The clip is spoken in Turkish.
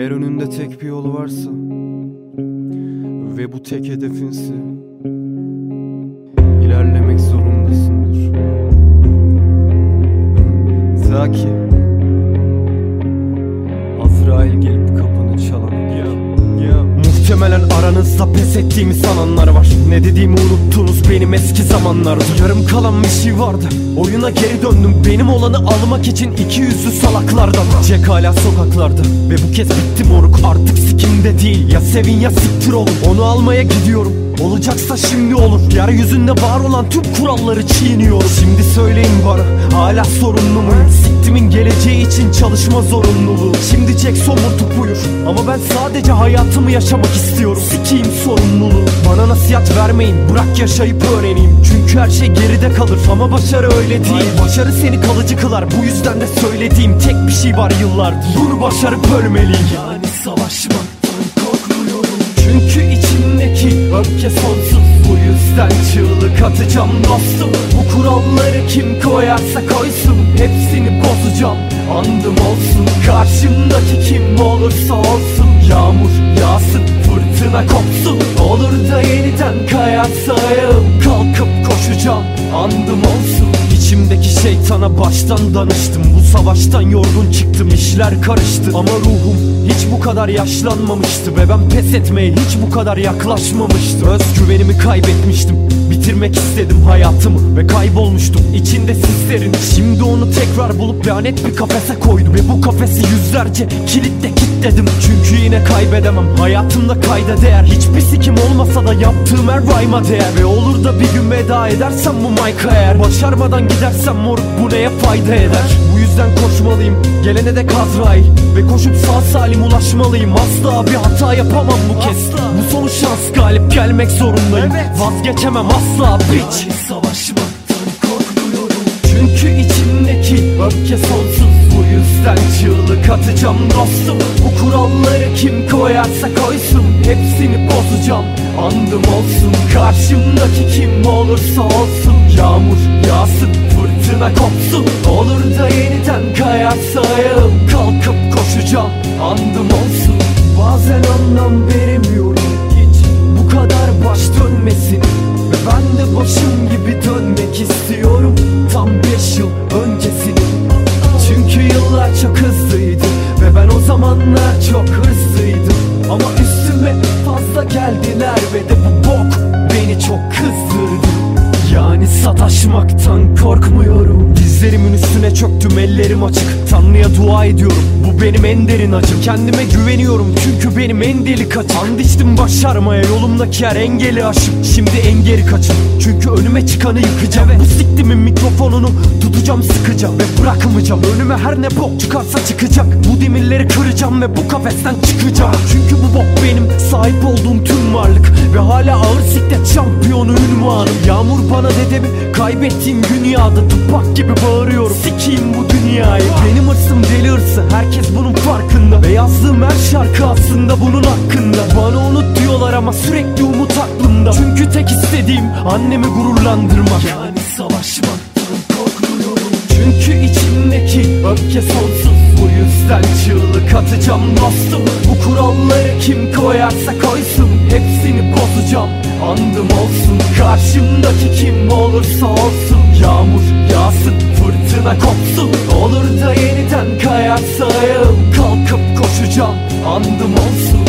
Eğer önünde tek bir yol varsa ve bu tek hedefinse ilerlemek zorundasındır. Ta ki aranızda pes ettiğimi sananlar var. Ne dediğimi unuttunuz benim eski zamanlarda Yarım kalan bir şey vardı. Oyuna geri döndüm. Benim olanı almak için iki yüzlü salaklardan Jack hala sokaklarda. Ve bu kez bitti moruk. Artık sikimde değil. Ya sevin ya siktir olun. Onu almaya gidiyorum. Olacaksa şimdi olur. Yeryüzünde var olan tüm kuralları çiğniyorum. Şimdi söyleyin bana. Hala sorunlu muyum? Siktimin geleceği için çalışma zorunluluğu. Şimdi Jack somurtup uyur Ama ben sadece hayatımı yaşamak istiyorum Sikiyim sorumluluğu. Bana nasihat vermeyin bırak yaşayıp öğreneyim. Çünkü her şey geride kalır ama başarı öyle değil. Başarı seni kalıcı kılar bu yüzden de söylediğim tek bir şey var yıllardır. Bunu başarıp ölmeliyim. Yani savaşmaktan korkmuyorum. Çünkü içimdeki öfke sonsuz. Bu yüzden çığlık atacağım dostum. Bu kuralları kim koyarsa koysun. Hepsini bozacağım. Andım olsun. Karşımdaki kim olursa olsun. Yağmur yağsın fırtına kopsun Olur da yeniden kayarsa ayağım Kalkıp koşacağım Andım olsun. İçimdeki şeytana baştan danıştım. Bu savaştan yorgun çıktım işler karıştı. Ama ruhum hiç bu kadar yaşlanmamıştı Ve ben pes etmeye hiç bu kadar yaklaşmamıştım. Özgüvenimi kaybetmiştim Bitirmek istedim hayatımı ve kaybolmuştum. İçinde sislerin Şimdi onu tekrar bulup lanet bir kafese koydum Ve bu kafesi yüzlerce kilitle kilitledim. Çünkü yine kaybedemem hayatımda kayda değer. Hiçbir sikim olmasa da yaptığım her rhyme'a değer. Ve olur da bir gün veda edersem bu mic'a eğer. Başarmadan gidersem moruk bu neye fayda eder? Bu yüzden koşmalıyım gelene de Azrail Ve koşup sağ salim ulaşmalıyım Asla bir hata yapamam bu kez. Bu son şans galip gelmek zorundayım. Vazgeçemem asla bitch Savaşmaktan korkmuyorum Çünkü içimdeki öfke sonsuz. Bu yüzden çığlık atacağım dostum. Bu kuralları kim koyarsa koysun. Hepsini bozacağım. Andım olsun Karşımdaki kim olursa olsun. Yağmur yağsın fırtına kopsun. Olur da yeniden kayarsa ayağım Kalkıp koşacağım Andım olsun Bazen anlam veremiyorum Hiç. Bu kadar baş dönmesin. Ve ben de başım sataşmaktan korkmuyorum. Dizlerimin üstüne çöktüm ellerim açık. Tanrı'ya dua ediyorum. Bu benim en derin acım. Kendime güveniyorum çünkü benim en delik açım And içtim başarmaya yolumdaki her engeli aşıp. Şimdi en geri kaçın çünkü önüme çıkanı yıkacağım. Bu siktimin mikrofonunu tutacağım sıkacağım Ve bırakmayacağım. Önüme her ne bok çıkarsa çıkacak. Bu demirleri kıracağım ve bu kafesten çıkacağım. Çünkü bu bok benim sahip olduğum tüm varlık. Ve hala ağır siklet şampiyonu ünvanım. Yağmur bana dedemi kaybettiğim dünyada Tupak gibi bağırıyorum. Sikiyim bu dünyayı. Benim hırsım deli hırsı. Herkes bunun farkında. Ve yazdığım her şarkı aslında bunun hakkında. Bana unut diyorlar ama sürekli umut aklımda. Çünkü tek istediğim annemi gururlandırmak. Yani savaşmaktan korkmuyorum. Çünkü içimdeki öfke sonsuz. Bu yüzden çığlık atacağım dostum. Bu kuralları kim koyarsa koysun Bozacağım Andım olsun Karşımdaki kim olursa olsun. Yağmur yağsın fırtına kopsun. Olur da yeniden kayarsa ayağım Kalkıp koşacağım. Andım olsun